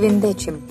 Квиндечем.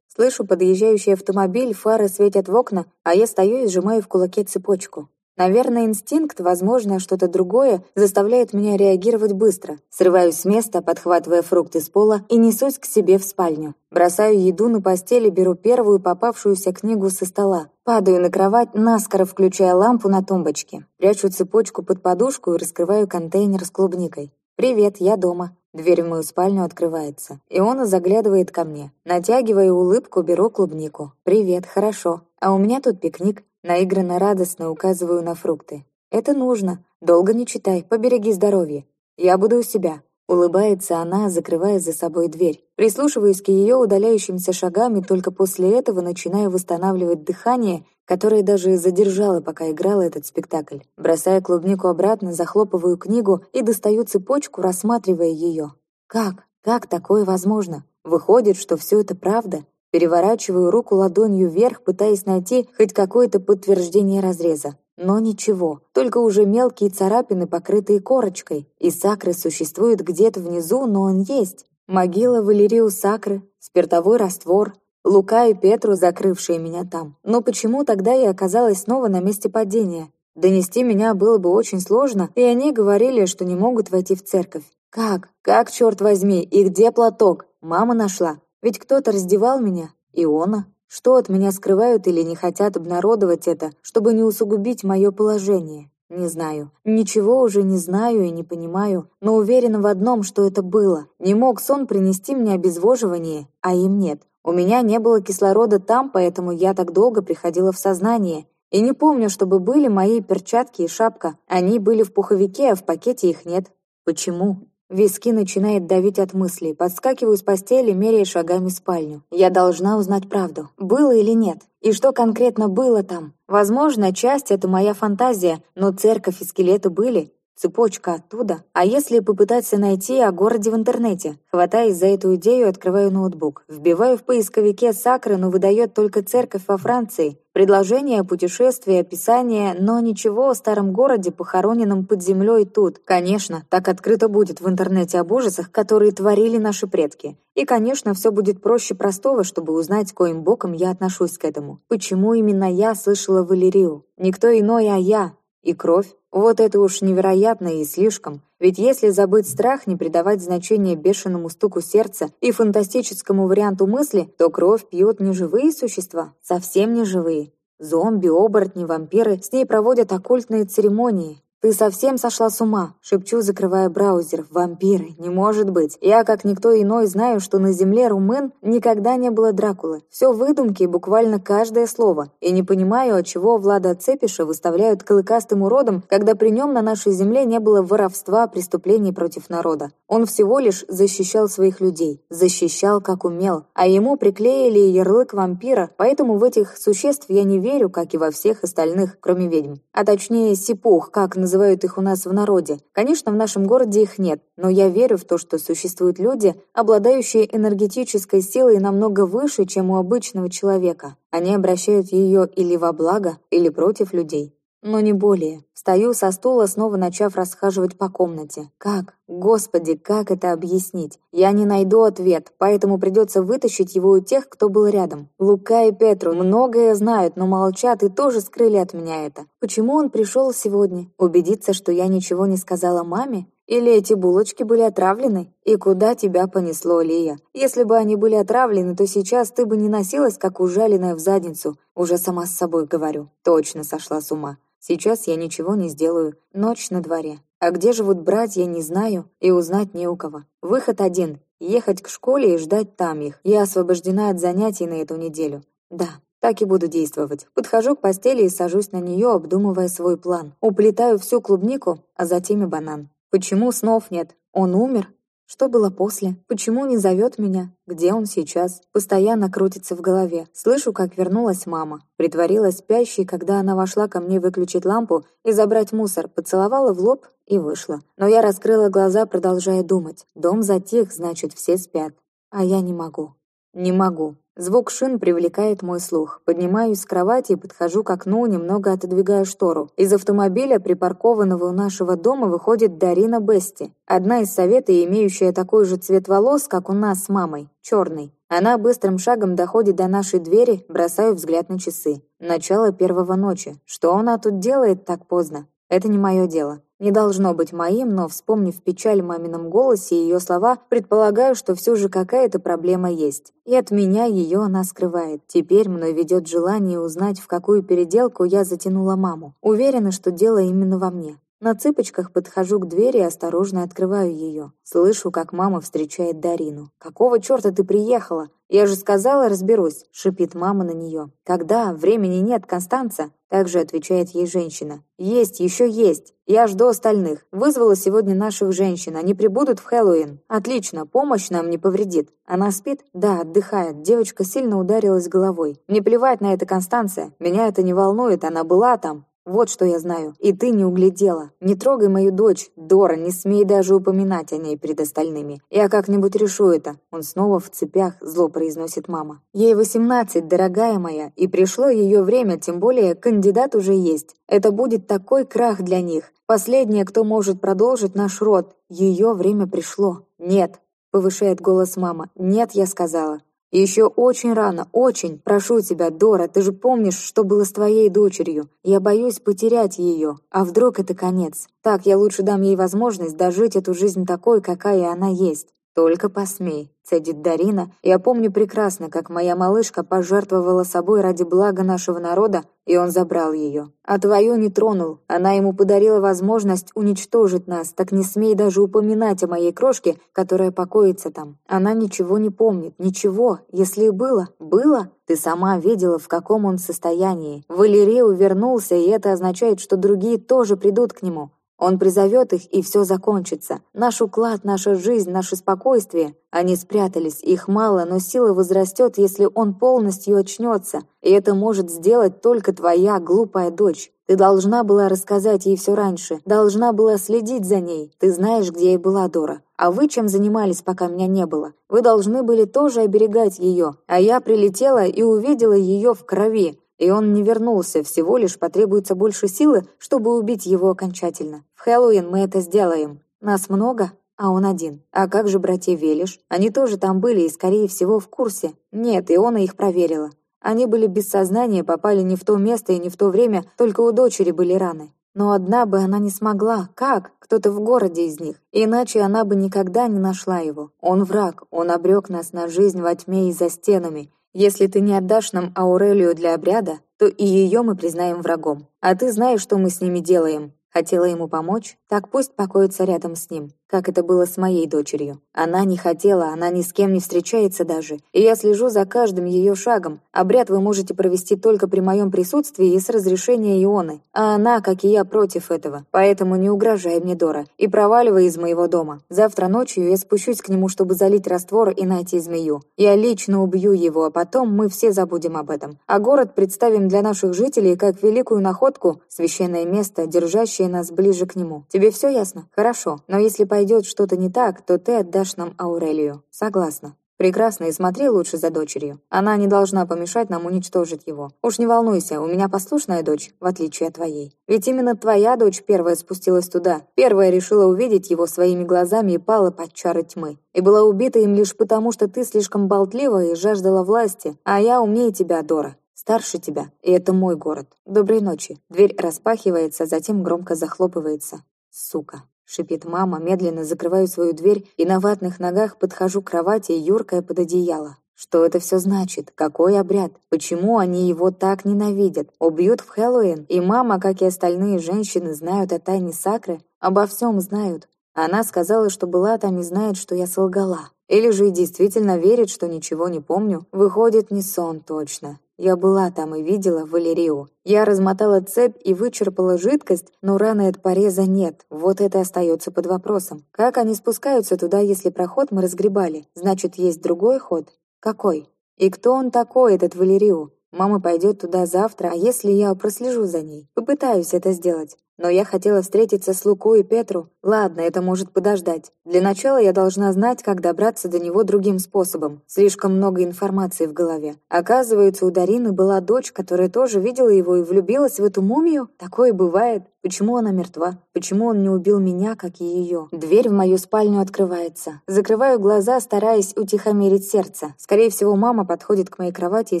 Слышу подъезжающий автомобиль, фары светят в окна, а я стою и сжимаю в кулаке цепочку. Наверное, инстинкт, возможно, что-то другое, заставляет меня реагировать быстро. Срываюсь с места, подхватывая фрукты с пола и несусь к себе в спальню. Бросаю еду на постели, беру первую попавшуюся книгу со стола. Падаю на кровать, наскоро включая лампу на тумбочке. Прячу цепочку под подушку и раскрываю контейнер с клубникой. «Привет, я дома». Дверь в мою спальню открывается. и он заглядывает ко мне. Натягивая улыбку, беру клубнику. «Привет, хорошо. А у меня тут пикник. Наигранно радостно указываю на фрукты. «Это нужно. Долго не читай, побереги здоровье. Я буду у себя». Улыбается она, закрывая за собой дверь. Прислушиваюсь к ее удаляющимся шагам и только после этого начинаю восстанавливать дыхание, которое даже задержало, пока играла этот спектакль. Бросая клубнику обратно, захлопываю книгу и достаю цепочку, рассматривая ее. Как? Как такое возможно? Выходит, что все это правда? Переворачиваю руку ладонью вверх, пытаясь найти хоть какое-то подтверждение разреза. Но ничего, только уже мелкие царапины, покрытые корочкой. И сакры существует где-то внизу, но он есть. Могила Валерию Сакры, спиртовой раствор, Лука и Петру, закрывшие меня там. Но почему тогда я оказалась снова на месте падения? Донести меня было бы очень сложно, и они говорили, что не могут войти в церковь. Как? Как, черт возьми? И где платок? Мама нашла. Ведь кто-то раздевал меня. Иона. Что от меня скрывают или не хотят обнародовать это, чтобы не усугубить мое положение? Не знаю. Ничего уже не знаю и не понимаю, но уверена в одном, что это было. Не мог сон принести мне обезвоживание, а им нет. У меня не было кислорода там, поэтому я так долго приходила в сознание. И не помню, чтобы были мои перчатки и шапка. Они были в пуховике, а в пакете их нет. Почему? Виски начинает давить от мыслей. Подскакиваю с постели, меряя шагами спальню. Я должна узнать правду. Было или нет? И что конкретно было там? Возможно, часть — это моя фантазия, но церковь и скелеты были. Цепочка оттуда. А если попытаться найти о городе в интернете? Хватаясь за эту идею, открываю ноутбук. Вбиваю в поисковике Сакры, но выдает только церковь во Франции. Предложение, путешествие, описание, но ничего о старом городе, похороненном под землей тут. Конечно, так открыто будет в интернете об ужасах, которые творили наши предки. И, конечно, все будет проще простого, чтобы узнать, коим боком я отношусь к этому. Почему именно я слышала Валерию? Никто иной, а я. И кровь. Вот это уж невероятно и слишком. Ведь если забыть страх, не придавать значения бешеному стуку сердца и фантастическому варианту мысли, то кровь пьют не живые существа, совсем не живые. Зомби, оборотни, вампиры с ней проводят оккультные церемонии, «Ты совсем сошла с ума?» — шепчу, закрывая браузер. «Вампиры! Не может быть! Я, как никто иной, знаю, что на земле румын никогда не было Дракулы. Все выдумки, буквально каждое слово. И не понимаю, отчего Влада Цепиша выставляют клыкастым уродом, когда при нем на нашей земле не было воровства, преступлений против народа. Он всего лишь защищал своих людей. Защищал, как умел. А ему приклеили ярлык вампира, поэтому в этих существ я не верю, как и во всех остальных, кроме ведьм. А точнее, сипух, как называют их у нас в народе. Конечно, в нашем городе их нет, но я верю в то, что существуют люди, обладающие энергетической силой намного выше, чем у обычного человека. Они обращают ее или во благо, или против людей но не более. Стою со стула, снова начав расхаживать по комнате. Как? Господи, как это объяснить? Я не найду ответ, поэтому придется вытащить его у тех, кто был рядом. Лука и Петру многое знают, но молчат и тоже скрыли от меня это. Почему он пришел сегодня? Убедиться, что я ничего не сказала маме? Или эти булочки были отравлены? И куда тебя понесло, Лия? Если бы они были отравлены, то сейчас ты бы не носилась, как ужаленная в задницу. Уже сама с собой говорю. Точно сошла с ума. Сейчас я ничего не сделаю. Ночь на дворе. А где живут братья, не знаю, и узнать не у кого. Выход один — ехать к школе и ждать там их. Я освобождена от занятий на эту неделю. Да, так и буду действовать. Подхожу к постели и сажусь на нее, обдумывая свой план. Уплетаю всю клубнику, а затем и банан. Почему снов нет? Он умер? Что было после? Почему не зовет меня? Где он сейчас? Постоянно крутится в голове. Слышу, как вернулась мама. Притворилась спящей, когда она вошла ко мне выключить лампу и забрать мусор, поцеловала в лоб и вышла. Но я раскрыла глаза, продолжая думать. Дом затих, значит, все спят. А я не могу. Не могу. Звук шин привлекает мой слух. Поднимаюсь с кровати и подхожу к окну, немного отодвигая штору. Из автомобиля, припаркованного у нашего дома, выходит Дарина Бести. Одна из советов, имеющая такой же цвет волос, как у нас с мамой. Черный. Она быстрым шагом доходит до нашей двери, бросаю взгляд на часы. Начало первого ночи. Что она тут делает так поздно? Это не мое дело. Не должно быть моим, но, вспомнив печаль в мамином голосе и ее слова, предполагаю, что все же какая-то проблема есть. И от меня ее она скрывает. Теперь мной ведет желание узнать, в какую переделку я затянула маму. Уверена, что дело именно во мне. На цыпочках подхожу к двери и осторожно открываю ее. Слышу, как мама встречает Дарину. «Какого черта ты приехала? Я же сказала, разберусь», — шипит мама на нее. «Когда? Времени нет, Констанца?» Также отвечает ей женщина. «Есть, еще есть. Я жду остальных. Вызвала сегодня наших женщин. Они прибудут в Хэллоуин. Отлично, помощь нам не повредит. Она спит? Да, отдыхает. Девочка сильно ударилась головой. Мне плевать на это, Констанция. Меня это не волнует, она была там. Вот что я знаю. И ты не углядела. Не трогай мою дочь, Дора, не смей даже упоминать о ней перед остальными. Я как-нибудь решу это. Он снова в цепях, зло произносит мама. Ей восемнадцать, дорогая моя, и пришло ее время, тем более кандидат уже есть. Это будет такой крах для них. Последняя, кто может продолжить наш род. Ее время пришло. Нет, повышает голос мама. Нет, я сказала. Еще очень рано, очень. Прошу тебя, Дора, ты же помнишь, что было с твоей дочерью. Я боюсь потерять ее. А вдруг это конец? Так, я лучше дам ей возможность дожить эту жизнь такой, какая она есть. Только посмей цедит Дарина. Я помню прекрасно, как моя малышка пожертвовала собой ради блага нашего народа, и он забрал ее. А твою не тронул. Она ему подарила возможность уничтожить нас, так не смей даже упоминать о моей крошке, которая покоится там. Она ничего не помнит, ничего. Если и было, было, ты сама видела, в каком он состоянии. Валерий вернулся, и это означает, что другие тоже придут к нему. Он призовет их, и все закончится. Наш уклад, наша жизнь, наше спокойствие. Они спрятались, их мало, но сила возрастет, если он полностью очнется. И это может сделать только твоя глупая дочь. Ты должна была рассказать ей все раньше, должна была следить за ней. Ты знаешь, где я была, Дора. А вы чем занимались, пока меня не было? Вы должны были тоже оберегать ее. А я прилетела и увидела ее в крови. И он не вернулся, всего лишь потребуется больше силы, чтобы убить его окончательно. В Хэллоуин мы это сделаем. Нас много, а он один. А как же братья Велиш? Они тоже там были и, скорее всего, в курсе. Нет, и она их проверила. Они были без сознания, попали не в то место и не в то время, только у дочери были раны. Но одна бы она не смогла. Как? Кто-то в городе из них. Иначе она бы никогда не нашла его. Он враг, он обрек нас на жизнь во тьме и за стенами. Если ты не отдашь нам Аурелию для обряда, то и ее мы признаем врагом. А ты знаешь, что мы с ними делаем. Хотела ему помочь, так пусть покоится рядом с ним как это было с моей дочерью. Она не хотела, она ни с кем не встречается даже, и я слежу за каждым ее шагом. Обряд вы можете провести только при моем присутствии и с разрешения Ионы, а она, как и я, против этого. Поэтому не угрожай мне, Дора, и проваливай из моего дома. Завтра ночью я спущусь к нему, чтобы залить раствор и найти змею. Я лично убью его, а потом мы все забудем об этом. А город представим для наших жителей как великую находку, священное место, держащее нас ближе к нему. Тебе все ясно? Хорошо, но если пойдет что-то не так, то ты отдашь нам Аурелию. Согласна. Прекрасно, и смотри лучше за дочерью. Она не должна помешать нам уничтожить его. Уж не волнуйся, у меня послушная дочь, в отличие от твоей. Ведь именно твоя дочь первая спустилась туда, первая решила увидеть его своими глазами и пала под чары тьмы. И была убита им лишь потому, что ты слишком болтлива и жаждала власти, а я умнее тебя, Дора. Старше тебя, и это мой город. Доброй ночи. Дверь распахивается, затем громко захлопывается. Сука. Шипит мама, медленно закрываю свою дверь и на ватных ногах подхожу к кровати, юркая под одеяло. Что это все значит? Какой обряд? Почему они его так ненавидят? Убьют в Хэллоуин? И мама, как и остальные женщины, знают о тайне Сакры? Обо всем знают. Она сказала, что была там и знает, что я солгала. Или же и действительно верит, что ничего не помню. Выходит, не сон точно. Я была там и видела Валерию. Я размотала цепь и вычерпала жидкость, но раны от пореза нет. Вот это остается под вопросом. Как они спускаются туда, если проход мы разгребали? Значит, есть другой ход? Какой? И кто он такой, этот Валерию? Мама пойдет туда завтра, а если я прослежу за ней? Попытаюсь это сделать. Но я хотела встретиться с Лукой и Петру. Ладно, это может подождать. Для начала я должна знать, как добраться до него другим способом. Слишком много информации в голове. Оказывается, у Дарины была дочь, которая тоже видела его и влюбилась в эту мумию. Такое бывает. Почему она мертва? Почему он не убил меня, как и ее? Дверь в мою спальню открывается. Закрываю глаза, стараясь утихомирить сердце. Скорее всего, мама подходит к моей кровати и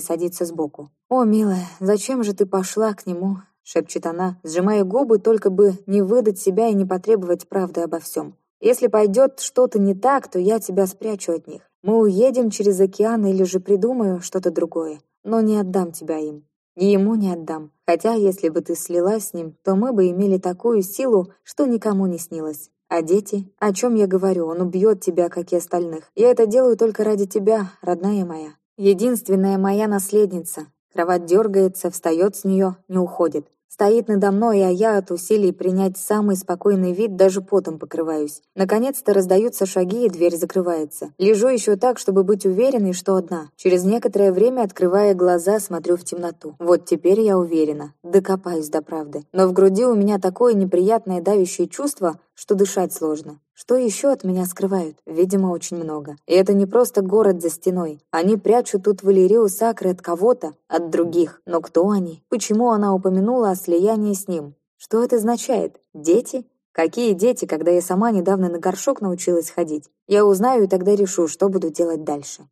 садится сбоку. «О, милая, зачем же ты пошла к нему?» — шепчет она, сжимая губы, только бы не выдать себя и не потребовать правды обо всем. «Если пойдет что-то не так, то я тебя спрячу от них. Мы уедем через океан или же придумаю что-то другое, но не отдам тебя им. И ему не отдам. Хотя, если бы ты слилась с ним, то мы бы имели такую силу, что никому не снилось. А дети? О чем я говорю? Он убьет тебя, как и остальных. Я это делаю только ради тебя, родная моя. Единственная моя наследница. Кровать дергается, встает с нее, не уходит. Стоит надо мной, а я от усилий принять самый спокойный вид даже потом покрываюсь. Наконец-то раздаются шаги, и дверь закрывается. Лежу еще так, чтобы быть уверенной, что одна. Через некоторое время, открывая глаза, смотрю в темноту. Вот теперь я уверена. Докопаюсь до правды. Но в груди у меня такое неприятное давящее чувство, что дышать сложно. Что еще от меня скрывают? Видимо, очень много. И это не просто город за стеной. Они прячут тут Валерию Сакры от кого-то, от других. Но кто они? Почему она упомянула о слиянии с ним? Что это означает? Дети? Какие дети, когда я сама недавно на горшок научилась ходить? Я узнаю и тогда решу, что буду делать дальше.